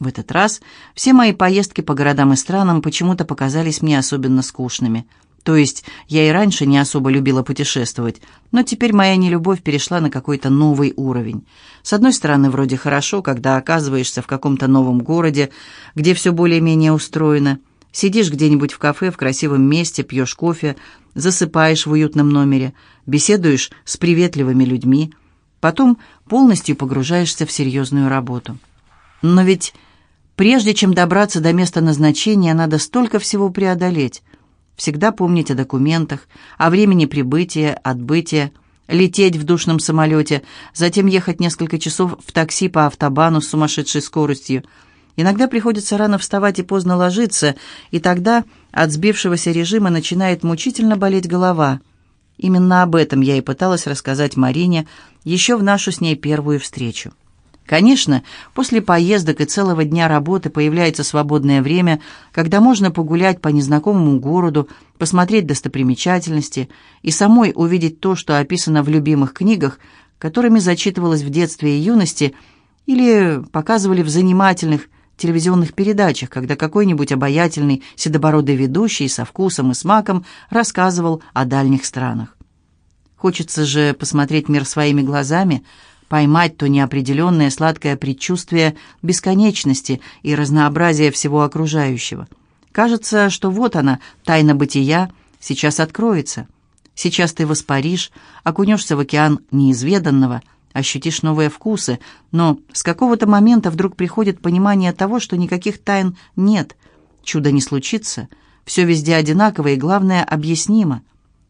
В этот раз все мои поездки по городам и странам почему-то показались мне особенно скучными. То есть я и раньше не особо любила путешествовать, но теперь моя нелюбовь перешла на какой-то новый уровень. С одной стороны, вроде хорошо, когда оказываешься в каком-то новом городе, где все более-менее устроено. Сидишь где-нибудь в кафе в красивом месте, пьешь кофе, засыпаешь в уютном номере, беседуешь с приветливыми людьми, потом полностью погружаешься в серьезную работу. Но ведь Прежде чем добраться до места назначения, надо столько всего преодолеть. Всегда помнить о документах, о времени прибытия, отбытия, лететь в душном самолете, затем ехать несколько часов в такси по автобану с сумасшедшей скоростью. Иногда приходится рано вставать и поздно ложиться, и тогда от сбившегося режима начинает мучительно болеть голова. Именно об этом я и пыталась рассказать Марине еще в нашу с ней первую встречу. Конечно, после поездок и целого дня работы появляется свободное время, когда можно погулять по незнакомому городу, посмотреть достопримечательности и самой увидеть то, что описано в любимых книгах, которыми зачитывалась в детстве и юности, или показывали в занимательных телевизионных передачах, когда какой-нибудь обаятельный седобородый ведущий со вкусом и смаком рассказывал о дальних странах. Хочется же посмотреть мир своими глазами – поймать то неопределенное сладкое предчувствие бесконечности и разнообразия всего окружающего. Кажется, что вот она, тайна бытия, сейчас откроется. Сейчас ты воспаришь, окунешься в океан неизведанного, ощутишь новые вкусы, но с какого-то момента вдруг приходит понимание того, что никаких тайн нет, чудо не случится, все везде одинаково и, главное, объяснимо.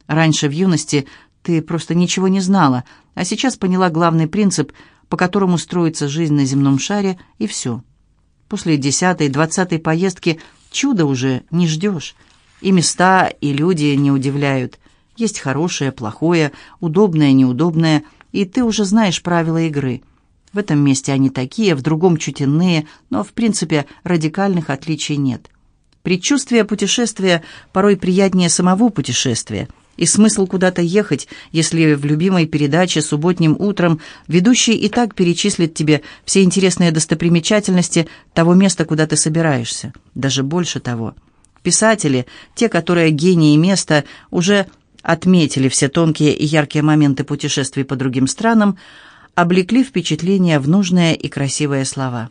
Раньше в юности ты просто ничего не знала, а сейчас поняла главный принцип, по которому строится жизнь на земном шаре, и все. После десятой, двадцатой поездки чуда уже не ждешь. И места, и люди не удивляют. Есть хорошее, плохое, удобное, неудобное, и ты уже знаешь правила игры. В этом месте они такие, в другом чуть иные, но, в принципе, радикальных отличий нет. Предчувствие путешествия порой приятнее самого путешествия – и смысл куда-то ехать, если в любимой передаче субботним утром ведущий и так перечислит тебе все интересные достопримечательности того места, куда ты собираешься. Даже больше того. Писатели, те, которые гении места, уже отметили все тонкие и яркие моменты путешествий по другим странам, облекли впечатления в нужные и красивые слова.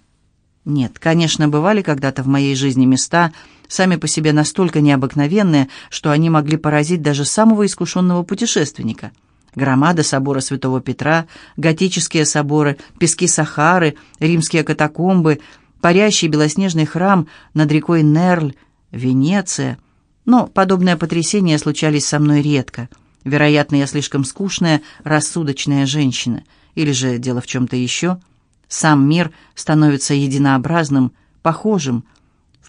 Нет, конечно, бывали когда-то в моей жизни места – сами по себе настолько необыкновенные, что они могли поразить даже самого искушенного путешественника. Громада собора Святого Петра, готические соборы, пески Сахары, римские катакомбы, парящий белоснежный храм над рекой Нерль, Венеция. Но подобные потрясения случались со мной редко. Вероятно, я слишком скучная, рассудочная женщина. Или же дело в чем-то еще. Сам мир становится единообразным, похожим,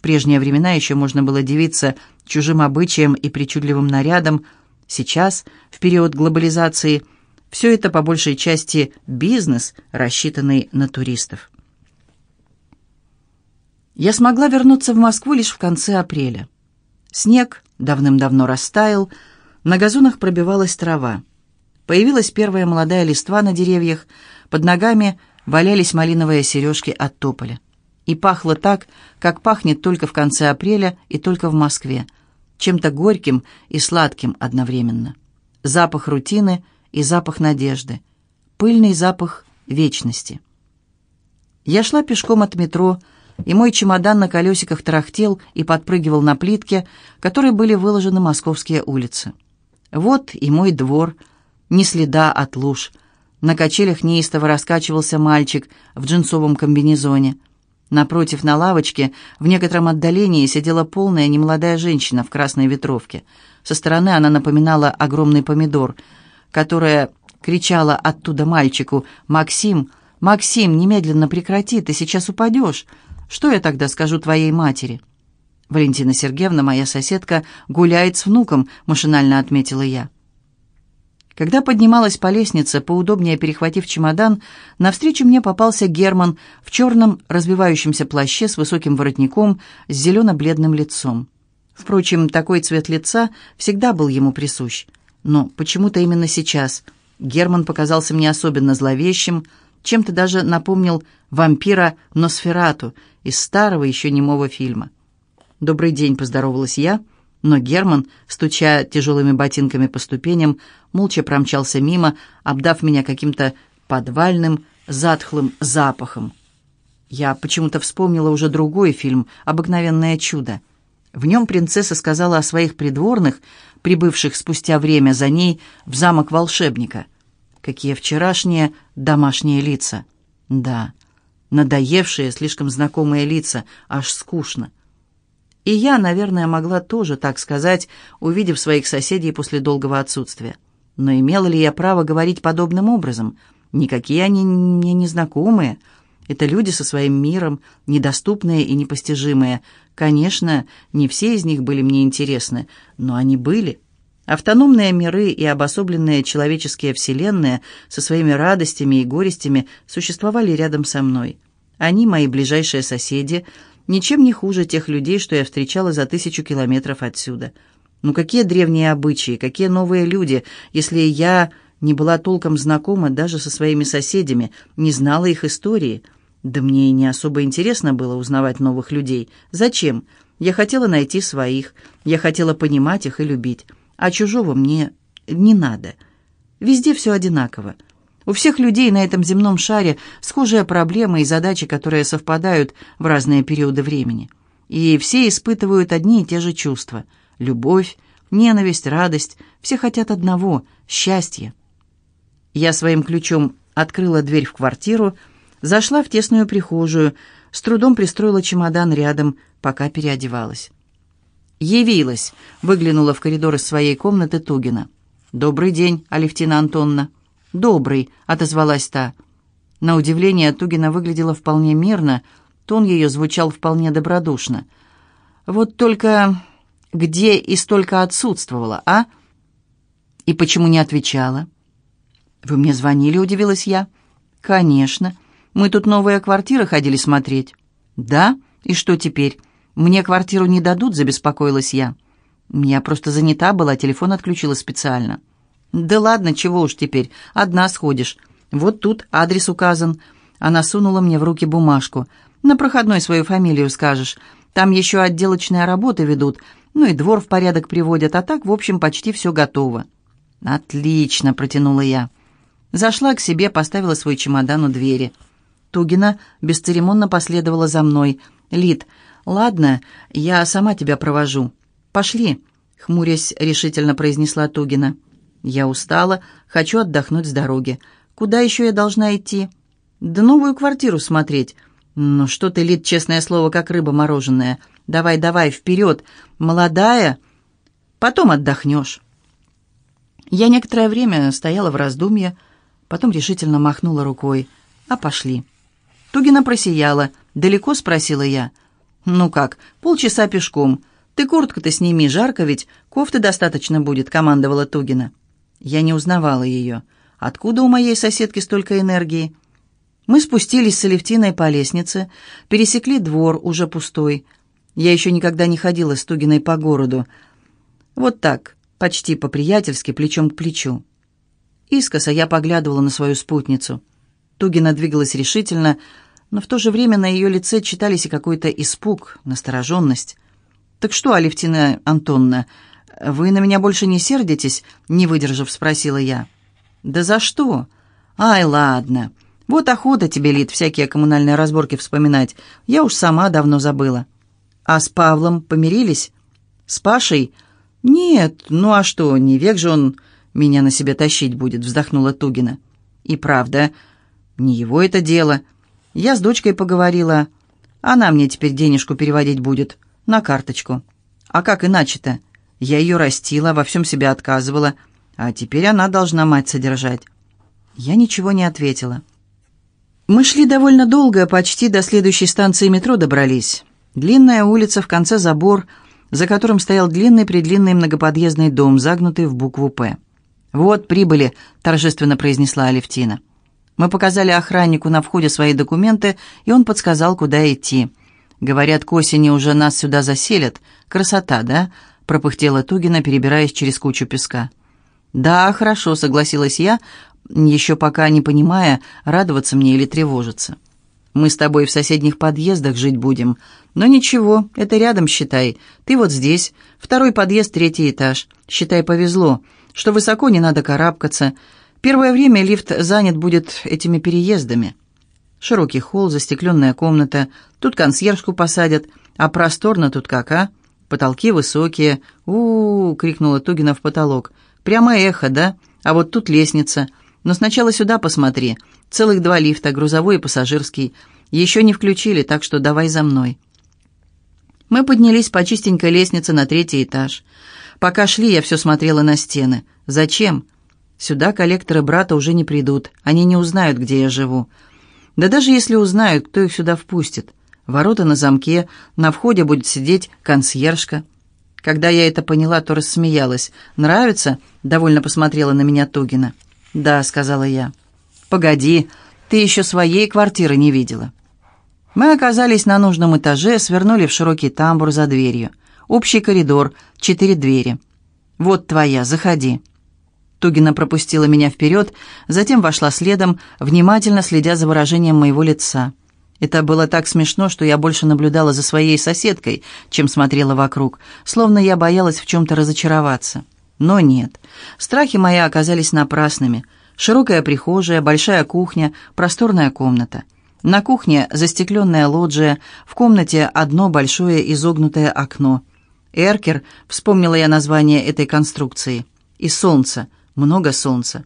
в прежние времена еще можно было дивиться чужим обычаям и причудливым нарядам. Сейчас, в период глобализации, все это по большей части бизнес, рассчитанный на туристов. Я смогла вернуться в Москву лишь в конце апреля. Снег давным-давно растаял, на газонах пробивалась трава. Появилась первая молодая листва на деревьях, под ногами валялись малиновые сережки от тополя и пахло так, как пахнет только в конце апреля и только в Москве, чем-то горьким и сладким одновременно. Запах рутины и запах надежды, пыльный запах вечности. Я шла пешком от метро, и мой чемодан на колесиках тарахтел и подпрыгивал на плитке, которой были выложены московские улицы. Вот и мой двор, ни следа от луж. На качелях неистово раскачивался мальчик в джинсовом комбинезоне — Напротив, на лавочке, в некотором отдалении, сидела полная немолодая женщина в красной ветровке. Со стороны она напоминала огромный помидор, которая кричала оттуда мальчику «Максим, Максим, немедленно прекрати, ты сейчас упадешь. Что я тогда скажу твоей матери?» «Валентина Сергеевна, моя соседка, гуляет с внуком», — машинально отметила я. Когда поднималась по лестнице, поудобнее перехватив чемодан, навстречу мне попался Герман в черном развивающемся плаще с высоким воротником, с зелено-бледным лицом. Впрочем, такой цвет лица всегда был ему присущ. Но почему-то именно сейчас Герман показался мне особенно зловещим, чем-то даже напомнил вампира Носферату из старого еще немого фильма. «Добрый день», — поздоровалась я, но Герман, стуча тяжелыми ботинками по ступеням, молча промчался мимо, обдав меня каким-то подвальным, затхлым запахом. Я почему-то вспомнила уже другой фильм «Обыкновенное чудо». В нем принцесса сказала о своих придворных, прибывших спустя время за ней в замок волшебника. Какие вчерашние домашние лица. Да, надоевшие, слишком знакомые лица, аж скучно. И я, наверное, могла тоже так сказать, увидев своих соседей после долгого отсутствия. Но имела ли я право говорить подобным образом? Никакие они мне не знакомые. Это люди со своим миром, недоступные и непостижимые. Конечно, не все из них были мне интересны, но они были. Автономные миры и обособленные человеческие вселенные со своими радостями и горестями существовали рядом со мной. Они, мои ближайшие соседи, ничем не хуже тех людей, что я встречала за тысячу километров отсюда. Ну какие древние обычаи, какие новые люди, если я не была толком знакома даже со своими соседями, не знала их истории. Да мне и не особо интересно было узнавать новых людей. Зачем? Я хотела найти своих, я хотела понимать их и любить а чужого мне не надо. Везде все одинаково. У всех людей на этом земном шаре схожие проблемы и задачи, которые совпадают в разные периоды времени. И все испытывают одни и те же чувства. Любовь, ненависть, радость. Все хотят одного – счастья. Я своим ключом открыла дверь в квартиру, зашла в тесную прихожую, с трудом пристроила чемодан рядом, пока переодевалась. «Явилась!» — выглянула в коридор из своей комнаты Тугина. «Добрый день, Алевтина Антонна». «Добрый», — отозвалась та. На удивление Тугина выглядела вполне мирно, тон ее звучал вполне добродушно. «Вот только где и столько отсутствовала, а?» «И почему не отвечала?» «Вы мне звонили?» — удивилась я. «Конечно. Мы тут новые квартиры ходили смотреть». «Да? И что теперь?» «Мне квартиру не дадут», — забеспокоилась я. Я просто занята была, телефон отключила специально. «Да ладно, чего уж теперь, одна сходишь. Вот тут адрес указан». Она сунула мне в руки бумажку. «На проходной свою фамилию скажешь. Там еще отделочные работы ведут, ну и двор в порядок приводят, а так, в общем, почти все готово». «Отлично», — протянула я. Зашла к себе, поставила свой чемодан у двери. Тугина бесцеремонно последовала за мной. «Лид, «Ладно, я сама тебя провожу. Пошли», — хмурясь решительно произнесла Тугина. «Я устала, хочу отдохнуть с дороги. Куда еще я должна идти?» «Да новую квартиру смотреть». «Ну что ты, Лид, честное слово, как рыба мороженая. Давай, давай, вперед. Молодая. Потом отдохнешь». Я некоторое время стояла в раздумье, потом решительно махнула рукой. «А пошли». Тугина просияла. «Далеко?» — спросила я. «Ну как, полчаса пешком. Ты куртку-то сними, жарко ведь, кофты достаточно будет», — командовала Тугина. Я не узнавала ее. Откуда у моей соседки столько энергии? Мы спустились с Алевтиной по лестнице, пересекли двор, уже пустой. Я еще никогда не ходила с Тугиной по городу. Вот так, почти по-приятельски, плечом к плечу. Искоса я поглядывала на свою спутницу. Тугина двигалась решительно, но в то же время на ее лице читались и какой-то испуг, настороженность. «Так что, Алевтина Антонна, вы на меня больше не сердитесь?» — не выдержав, спросила я. «Да за что? Ай, ладно. Вот охота тебе, Лид, всякие коммунальные разборки вспоминать. Я уж сама давно забыла. А с Павлом помирились? С Пашей? Нет, ну а что, не век же он меня на себе тащить будет», — вздохнула Тугина. «И правда, не его это дело». Я с дочкой поговорила. Она мне теперь денежку переводить будет. На карточку. А как иначе-то? Я ее растила, во всем себя отказывала. А теперь она должна мать содержать. Я ничего не ответила. Мы шли довольно долго, почти до следующей станции метро добрались. Длинная улица, в конце забор, за которым стоял длинный-предлинный многоподъездный дом, загнутый в букву «П». «Вот, прибыли», — торжественно произнесла Алевтина. Мы показали охраннику на входе свои документы, и он подсказал, куда идти. Говорят, к осени уже нас сюда заселят. Красота, да? Пропыхтела Тугина, перебираясь через кучу песка. «Да, хорошо», — согласилась я, еще пока не понимая, радоваться мне или тревожиться. «Мы с тобой в соседних подъездах жить будем. Но ничего, это рядом, считай. Ты вот здесь, второй подъезд, третий этаж. Считай, повезло, что высоко не надо карабкаться. Первое время лифт занят будет этими переездами». Широкий холл, застекленная комната. Тут консьержку посадят. А просторно тут как, а? Потолки высокие. у, -у, -у крикнула Тугина в потолок. «Прямо эхо, да? А вот тут лестница. Но сначала сюда посмотри. Целых два лифта, грузовой и пассажирский. Еще не включили, так что давай за мной». Мы поднялись по чистенькой лестнице на третий этаж. Пока шли, я все смотрела на стены. Зачем? Сюда коллекторы брата уже не придут. Они не узнают, где я живу. Да даже если узнают, кто их сюда впустит. Ворота на замке, на входе будет сидеть консьержка. Когда я это поняла, то рассмеялась. «Нравится?» — довольно посмотрела на меня Тугина. «Да», — сказала я. «Погоди, ты еще своей квартиры не видела». Мы оказались на нужном этаже, свернули в широкий тамбур за дверью. Общий коридор, четыре двери. «Вот твоя, заходи». Тугина пропустила меня вперед, затем вошла следом, внимательно следя за выражением моего лица. Это было так смешно, что я больше наблюдала за своей соседкой, чем смотрела вокруг, словно я боялась в чем-то разочароваться. Но нет, страхи мои оказались напрасными. Широкая прихожая, большая кухня, просторная комната. На кухне застекленная лоджия, в комнате одно большое изогнутое окно. «Эркер», — вспомнила я название этой конструкции, — «и солнце» много солнца.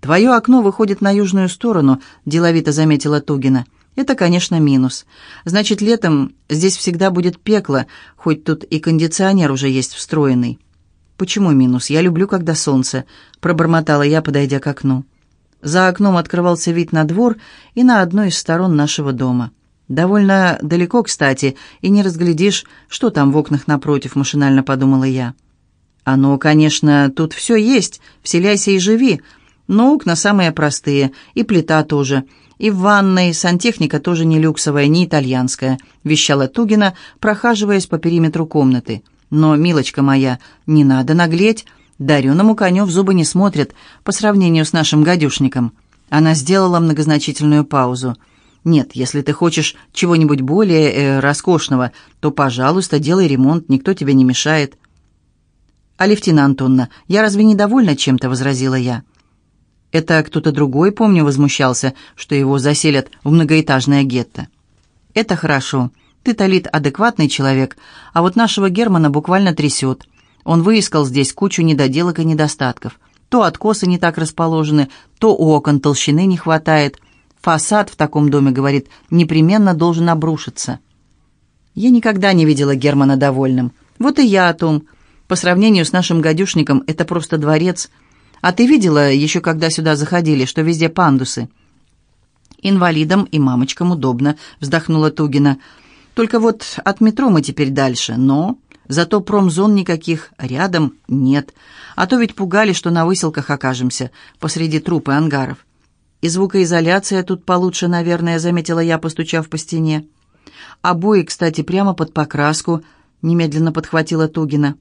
«Твое окно выходит на южную сторону», — деловито заметила Тугина. «Это, конечно, минус. Значит, летом здесь всегда будет пекло, хоть тут и кондиционер уже есть встроенный». «Почему минус? Я люблю, когда солнце», — пробормотала я, подойдя к окну. За окном открывался вид на двор и на одной из сторон нашего дома. Довольно далеко, кстати, и не разглядишь, что там в окнах напротив, машинально подумала я. Оно, конечно, тут все есть, вселяйся и живи, но окна самые простые, и плита тоже, и в ванной сантехника тоже не люксовая, не итальянская», — вещала Тугина, прохаживаясь по периметру комнаты. «Но, милочка моя, не надо наглеть, дареному коню в зубы не смотрят по сравнению с нашим гадюшником». Она сделала многозначительную паузу. «Нет, если ты хочешь чего-нибудь более э, роскошного, то, пожалуйста, делай ремонт, никто тебе не мешает». «Алевтина Антонна, я разве недовольна чем-то?» — возразила я. Это кто-то другой, помню, возмущался, что его заселят в многоэтажное гетто. «Это хорошо. Ты, Талит, адекватный человек, а вот нашего Германа буквально трясет. Он выискал здесь кучу недоделок и недостатков. То откосы не так расположены, то у окон толщины не хватает. Фасад в таком доме, говорит, непременно должен обрушиться». Я никогда не видела Германа довольным. Вот и я о том. По сравнению с нашим гадюшником это просто дворец. А ты видела, еще когда сюда заходили, что везде пандусы?» «Инвалидам и мамочкам удобно», — вздохнула Тугина. «Только вот от метро мы теперь дальше, но...» Зато промзон никаких рядом нет. А то ведь пугали, что на выселках окажемся, посреди труп и ангаров. И звукоизоляция тут получше, наверное, заметила я, постучав по стене. Обои, кстати, прямо под покраску, немедленно подхватила Тугина.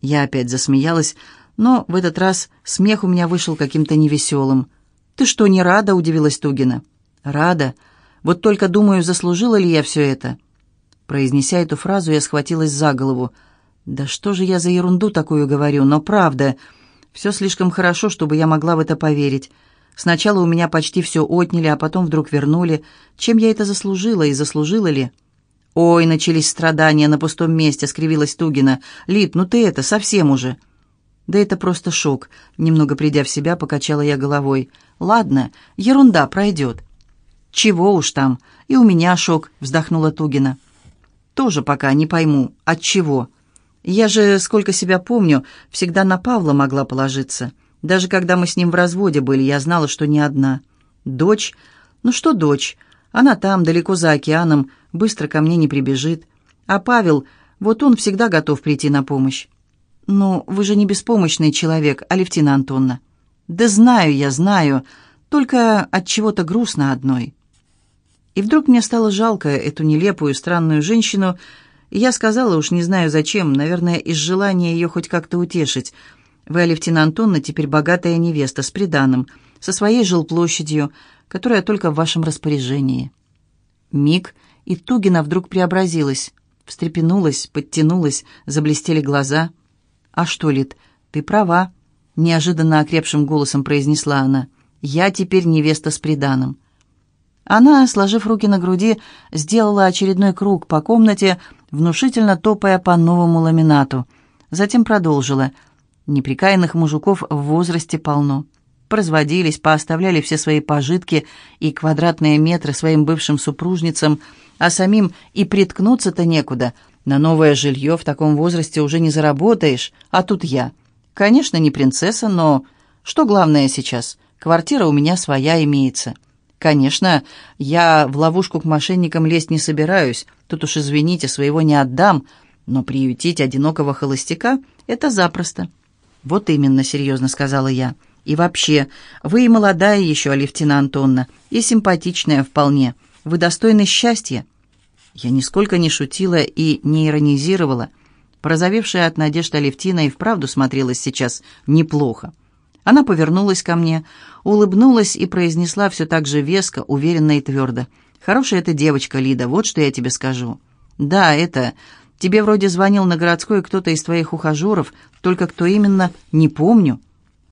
Я опять засмеялась, но в этот раз смех у меня вышел каким-то невеселым. «Ты что, не рада?» — удивилась Тугина. «Рада. Вот только думаю, заслужила ли я все это?» Произнеся эту фразу, я схватилась за голову. «Да что же я за ерунду такую говорю? Но правда, все слишком хорошо, чтобы я могла в это поверить. Сначала у меня почти все отняли, а потом вдруг вернули. Чем я это заслужила и заслужила ли?» «Ой, начались страдания на пустом месте», — скривилась Тугина. «Лип, ну ты это, совсем уже». «Да это просто шок», — немного придя в себя, покачала я головой. «Ладно, ерунда, пройдет». «Чего уж там, и у меня шок», — вздохнула Тугина. «Тоже пока не пойму, от чего. Я же, сколько себя помню, всегда на Павла могла положиться. Даже когда мы с ним в разводе были, я знала, что не одна. Дочь? Ну что дочь? Она там, далеко за океаном, быстро ко мне не прибежит. А Павел, вот он всегда готов прийти на помощь. «Ну, вы же не беспомощный человек, Алевтина Антонна». «Да знаю я, знаю, только от чего-то грустно одной». И вдруг мне стало жалко эту нелепую, странную женщину, и я сказала, уж не знаю зачем, наверное, из желания ее хоть как-то утешить. «Вы, Алевтина Антонна, теперь богатая невеста с приданым. со своей жилплощадью, которая только в вашем распоряжении». Миг, и Тугина вдруг преобразилась, встрепенулась, подтянулась, заблестели глаза. «А что, Лид, ты права», — неожиданно окрепшим голосом произнесла она. «Я теперь невеста с приданым». Она, сложив руки на груди, сделала очередной круг по комнате, внушительно топая по новому ламинату. Затем продолжила. Неприкаянных мужиков в возрасте полно. Производились, пооставляли все свои пожитки и квадратные метры своим бывшим супружницам, а самим и приткнуться-то некуда. На новое жилье в таком возрасте уже не заработаешь, а тут я. Конечно, не принцесса, но... Что главное сейчас? Квартира у меня своя имеется. Конечно, я в ловушку к мошенникам лезть не собираюсь, тут уж, извините, своего не отдам, но приютить одинокого холостяка — это запросто. «Вот именно», — серьезно сказала я. «И вообще, вы и молодая еще, Алевтина Антонна, и симпатичная вполне. Вы достойны счастья». Я нисколько не шутила и не иронизировала. Порозовевшая от надежд Алевтина и вправду смотрелась сейчас неплохо. Она повернулась ко мне, улыбнулась и произнесла все так же веско, уверенно и твердо. «Хорошая эта девочка, Лида, вот что я тебе скажу». «Да, это... Тебе вроде звонил на городской кто-то из твоих ухажеров, только кто именно, не помню».